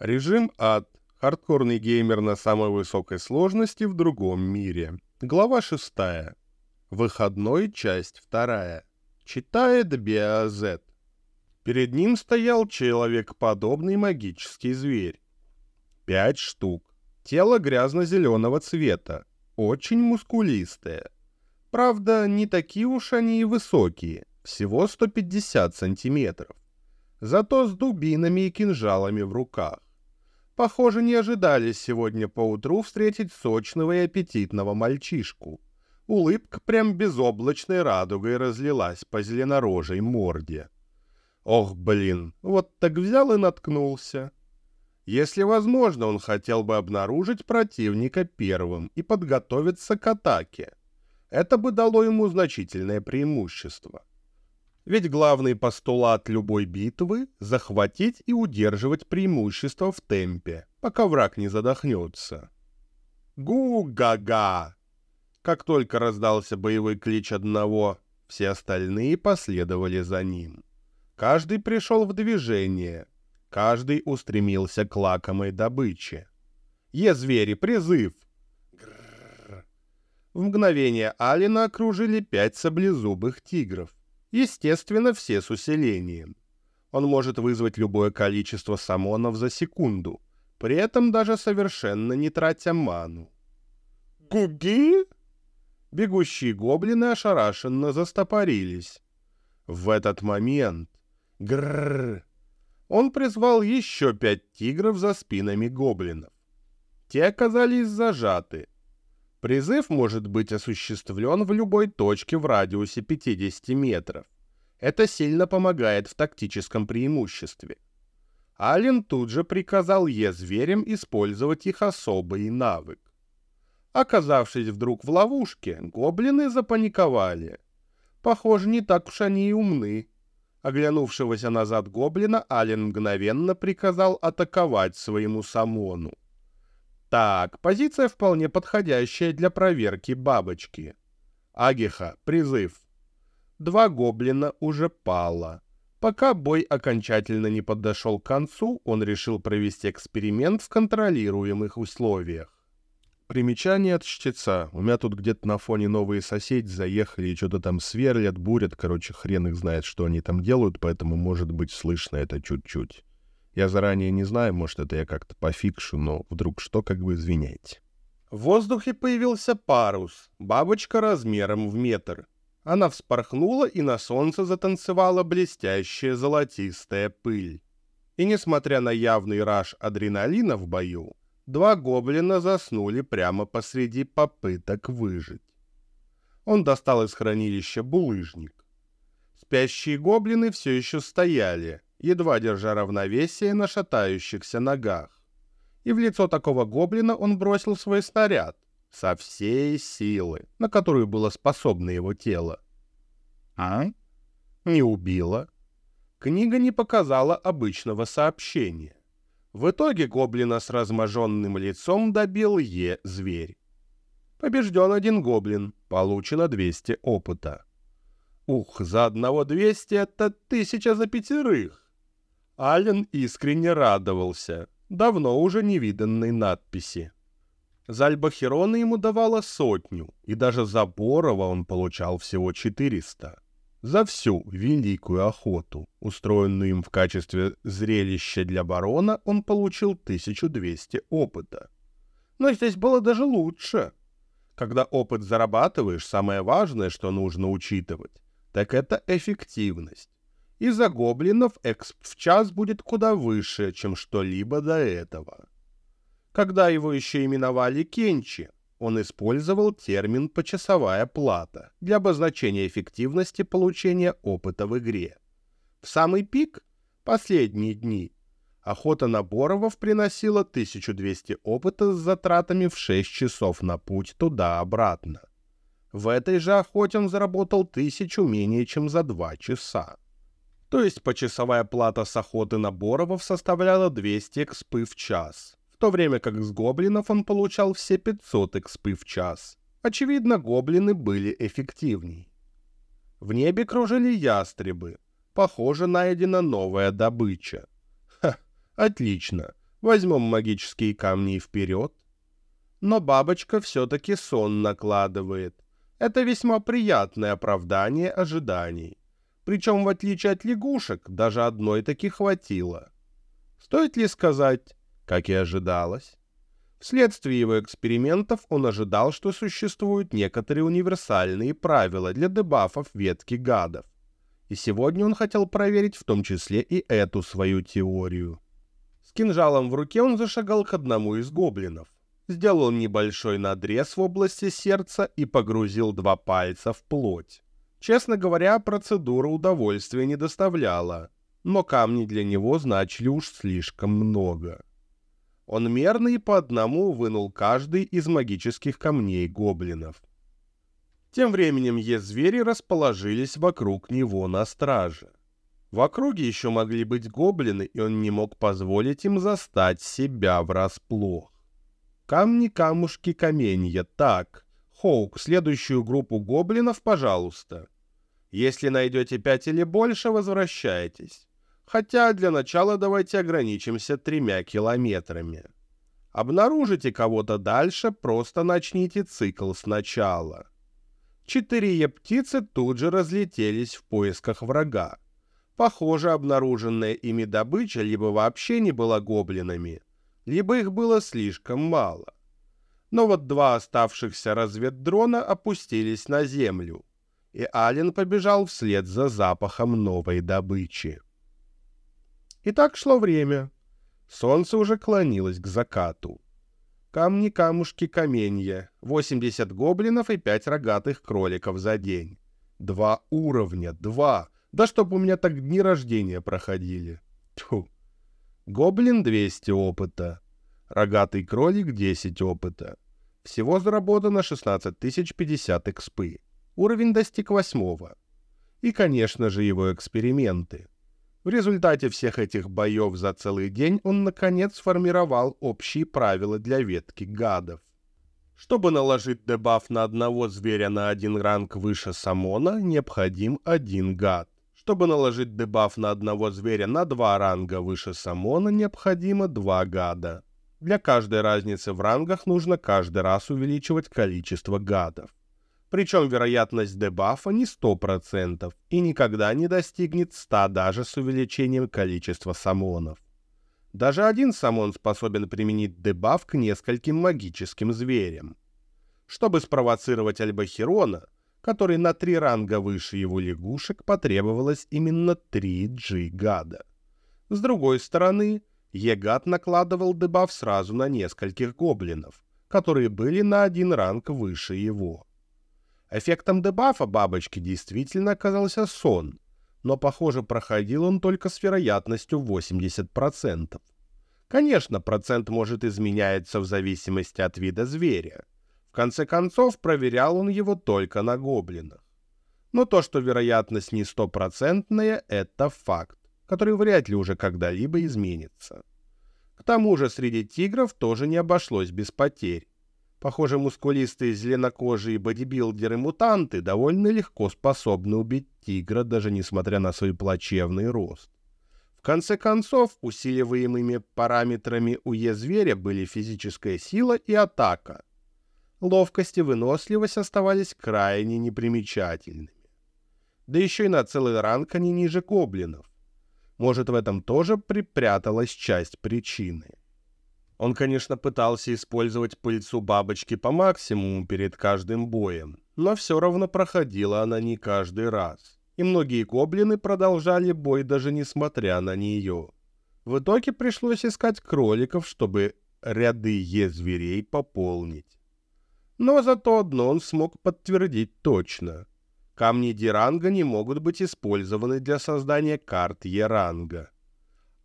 Режим ад. Хардкорный геймер на самой высокой сложности в другом мире. Глава 6. Выходной, часть 2. Читает Биазет. Перед ним стоял человекоподобный магический зверь. Пять штук. Тело грязно-зеленого цвета. Очень мускулистое. Правда, не такие уж они и высокие. Всего 150 сантиметров. Зато с дубинами и кинжалами в руках. Похоже, не ожидали сегодня поутру встретить сочного и аппетитного мальчишку. Улыбка прям безоблачной радугой разлилась по зеленорожей морде. Ох, блин, вот так взял и наткнулся. Если возможно, он хотел бы обнаружить противника первым и подготовиться к атаке. Это бы дало ему значительное преимущество. Ведь главный постулат любой битвы — захватить и удерживать преимущество в темпе, пока враг не задохнется. Гу-га-га! Как только раздался боевой клич одного, все остальные последовали за ним. Каждый пришел в движение, каждый устремился к лакомой добыче. «Е-звери, призыв!» В мгновение Алина окружили пять саблезубых тигров — Естественно, все с усилением. Он может вызвать любое количество самонов за секунду, при этом даже совершенно не тратя ману. «Гуги?» Бегущие гоблины ошарашенно застопорились. В этот момент... Грррр! Он призвал еще пять тигров за спинами гоблинов. Те оказались зажаты. Призыв может быть осуществлен в любой точке в радиусе 50 метров. Это сильно помогает в тактическом преимуществе. Ален тут же приказал Е-зверям использовать их особый навык. Оказавшись вдруг в ловушке, гоблины запаниковали. Похоже, не так уж они и умны. Оглянувшегося назад гоблина Ален мгновенно приказал атаковать своему самону. Так, позиция вполне подходящая для проверки бабочки. Агиха, призыв. Два гоблина уже пало. Пока бой окончательно не подошел к концу, он решил провести эксперимент в контролируемых условиях. Примечание от чтеца. У меня тут где-то на фоне новые соседи заехали и что-то там сверлят, бурят. Короче, хрен их знает, что они там делают, поэтому, может быть, слышно это чуть-чуть. Я заранее не знаю, может, это я как-то пофикшу, но вдруг что, как бы извиняйте. В воздухе появился парус, бабочка размером в метр. Она вспорхнула, и на солнце затанцевала блестящая золотистая пыль. И несмотря на явный раж адреналина в бою, два гоблина заснули прямо посреди попыток выжить. Он достал из хранилища булыжник. Спящие гоблины все еще стояли, едва держа равновесие на шатающихся ногах. И в лицо такого гоблина он бросил свой снаряд со всей силы, на которую было способно его тело. А? Не убило. Книга не показала обычного сообщения. В итоге гоблина с разможенным лицом добил Е-зверь. Побежден один гоблин, получено 200 опыта. Ух, за одного 200 — это тысяча за пятерых. Ален искренне радовался, давно уже невиданной надписи. Зальбахерона ему давала сотню, и даже за Борова он получал всего 400. За всю великую охоту, устроенную им в качестве зрелища для барона, он получил 1200 опыта. Но здесь было даже лучше. Когда опыт зарабатываешь, самое важное, что нужно учитывать, так это эффективность и за гоблинов эксп в час будет куда выше, чем что-либо до этого. Когда его еще именовали Кенчи, он использовал термин «почасовая плата» для обозначения эффективности получения опыта в игре. В самый пик, последние дни, охота на Боровов приносила 1200 опыта с затратами в 6 часов на путь туда-обратно. В этой же охоте он заработал 1000 менее чем за 2 часа. То есть почасовая плата с охоты на Боровов составляла 200 экспы в час, в то время как с гоблинов он получал все 500 экспы в час. Очевидно, гоблины были эффективней. В небе кружили ястребы. Похоже, найдена новая добыча. Ха, отлично. Возьмем магические камни вперед. Но бабочка все-таки сон накладывает. Это весьма приятное оправдание ожиданий. Причем, в отличие от лягушек, даже одной таки хватило. Стоит ли сказать, как и ожидалось? Вследствие его экспериментов он ожидал, что существуют некоторые универсальные правила для дебафов ветки гадов. И сегодня он хотел проверить в том числе и эту свою теорию. С кинжалом в руке он зашагал к одному из гоблинов. Сделал небольшой надрез в области сердца и погрузил два пальца в плоть. Честно говоря, процедура удовольствия не доставляла, но камни для него значили уж слишком много. Он мерно и по одному вынул каждый из магических камней гоблинов. Тем временем е-звери расположились вокруг него на страже. В округе еще могли быть гоблины, и он не мог позволить им застать себя врасплох. Камни, камушки, каменья. Так, Хоук, следующую группу гоблинов, пожалуйста. Если найдете пять или больше, возвращайтесь. Хотя для начала давайте ограничимся тремя километрами. Обнаружите кого-то дальше, просто начните цикл сначала. Четыре птицы тут же разлетелись в поисках врага. Похоже, обнаруженная ими добыча либо вообще не была гоблинами, либо их было слишком мало. Но вот два оставшихся разведдрона опустились на землю — и Ален побежал вслед за запахом новой добычи. И так шло время. Солнце уже клонилось к закату. Камни, камушки, каменья, 80 гоблинов и 5 рогатых кроликов за день. Два уровня, два. Да чтоб у меня так дни рождения проходили. Тьфу. Гоблин 200 опыта. Рогатый кролик 10 опыта. Всего заработано 16 050 экспы. Уровень достиг восьмого. И, конечно же, его эксперименты. В результате всех этих боев за целый день он, наконец, сформировал общие правила для ветки гадов. Чтобы наложить дебаф на одного зверя на один ранг выше самона, необходим один гад. Чтобы наложить дебаф на одного зверя на два ранга выше самона, необходимо два гада. Для каждой разницы в рангах нужно каждый раз увеличивать количество гадов. Причем вероятность дебафа не 100% и никогда не достигнет 100 даже с увеличением количества самонов. Даже один самон способен применить дебаф к нескольким магическим зверям. Чтобы спровоцировать Альбахирона, который на три ранга выше его лягушек, потребовалось именно 3 G-гада. С другой стороны, Егат накладывал дебаф сразу на нескольких гоблинов, которые были на один ранг выше его. Эффектом дебафа бабочки действительно оказался сон, но, похоже, проходил он только с вероятностью 80%. Конечно, процент может изменяться в зависимости от вида зверя. В конце концов, проверял он его только на гоблинах. Но то, что вероятность не стопроцентная, это факт, который вряд ли уже когда-либо изменится. К тому же среди тигров тоже не обошлось без потерь. Похоже, мускулистые зеленокожие бодибилдеры-мутанты довольно легко способны убить тигра, даже несмотря на свой плачевный рост. В конце концов, усиливаемыми параметрами у Е-зверя были физическая сила и атака. Ловкость и выносливость оставались крайне непримечательными. Да еще и на целый ранг они ниже гоблинов. Может, в этом тоже припряталась часть причины. Он, конечно, пытался использовать пыльцу бабочки по максимуму перед каждым боем, но все равно проходила она не каждый раз. И многие гоблины продолжали бой даже несмотря на нее. В итоге пришлось искать кроликов, чтобы ряды Е-зверей пополнить. Но зато одно он смог подтвердить точно. Камни Диранга не могут быть использованы для создания карт Е-ранга.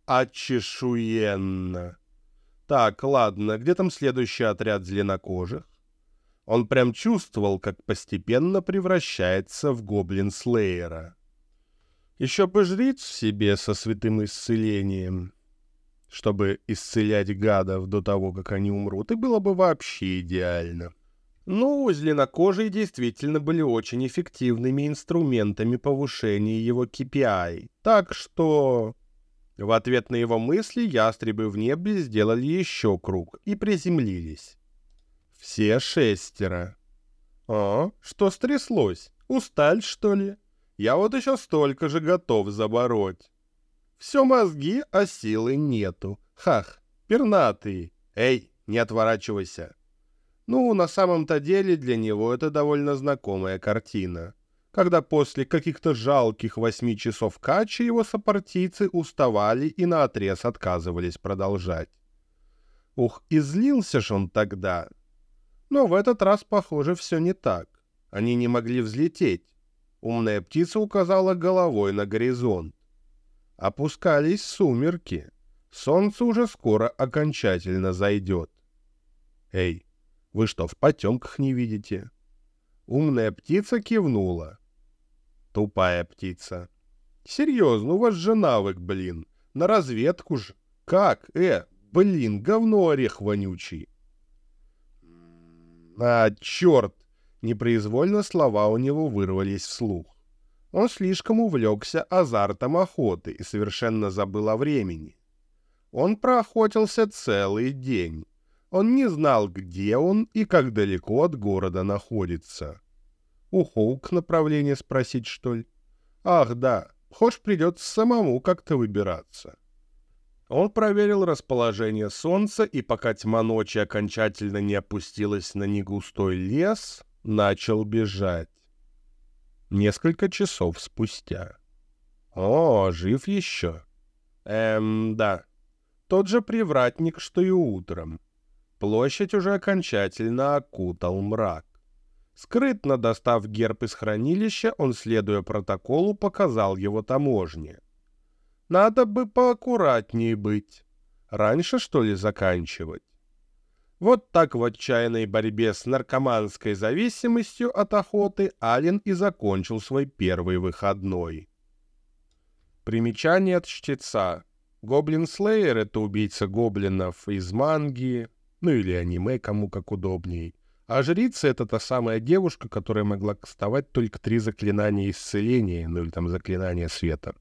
Очешуенно! Так, ладно, где там следующий отряд зеленокожих? Он прям чувствовал, как постепенно превращается в гоблин-слеера. Еще бы жриц в себе со святым исцелением, чтобы исцелять гадов до того, как они умрут, и было бы вообще идеально. Ну, зеленокожие действительно были очень эффективными инструментами повышения его KPI, так что В ответ на его мысли ястребы в небе сделали еще круг и приземлились. Все шестеро. «А, что стряслось? Усталь, что ли? Я вот еще столько же готов забороть. Все мозги, а силы нету. Хах, пернатый. Эй, не отворачивайся!» Ну, на самом-то деле для него это довольно знакомая картина когда после каких-то жалких восьми часов качи его сопартийцы уставали и наотрез отказывались продолжать. Ух, и злился ж он тогда. Но в этот раз, похоже, все не так. Они не могли взлететь. Умная птица указала головой на горизонт. Опускались сумерки. Солнце уже скоро окончательно зайдет. Эй, вы что, в потемках не видите? Умная птица кивнула. Тупая птица. Серьезно, у вас же навык, блин. На разведку ж. Как? Э, блин, говно орех вонючий. А, черт! Непроизвольно слова у него вырвались вслух. Он слишком увлекся азартом охоты и совершенно забыл о времени. Он проохотился целый день. Он не знал, где он и как далеко от города находится. У Хоук направление спросить, что ли? Ах, да, хочешь придется самому как-то выбираться. Он проверил расположение солнца, и пока тьма ночи окончательно не опустилась на негустой лес, начал бежать. Несколько часов спустя. О, жив еще. Эм, да. Тот же привратник, что и утром. Площадь уже окончательно окутал мрак. Скрытно достав герб из хранилища, он, следуя протоколу, показал его таможне. Надо бы поаккуратнее быть. Раньше, что ли, заканчивать? Вот так в отчаянной борьбе с наркоманской зависимостью от охоты Ален и закончил свой первый выходной. Примечание от чтеца. Гоблин Слеер — это убийца гоблинов из манги, ну или аниме, кому как удобней. А жрица — это та самая девушка, которая могла кастовать только три заклинания исцеления, ну или там заклинания света.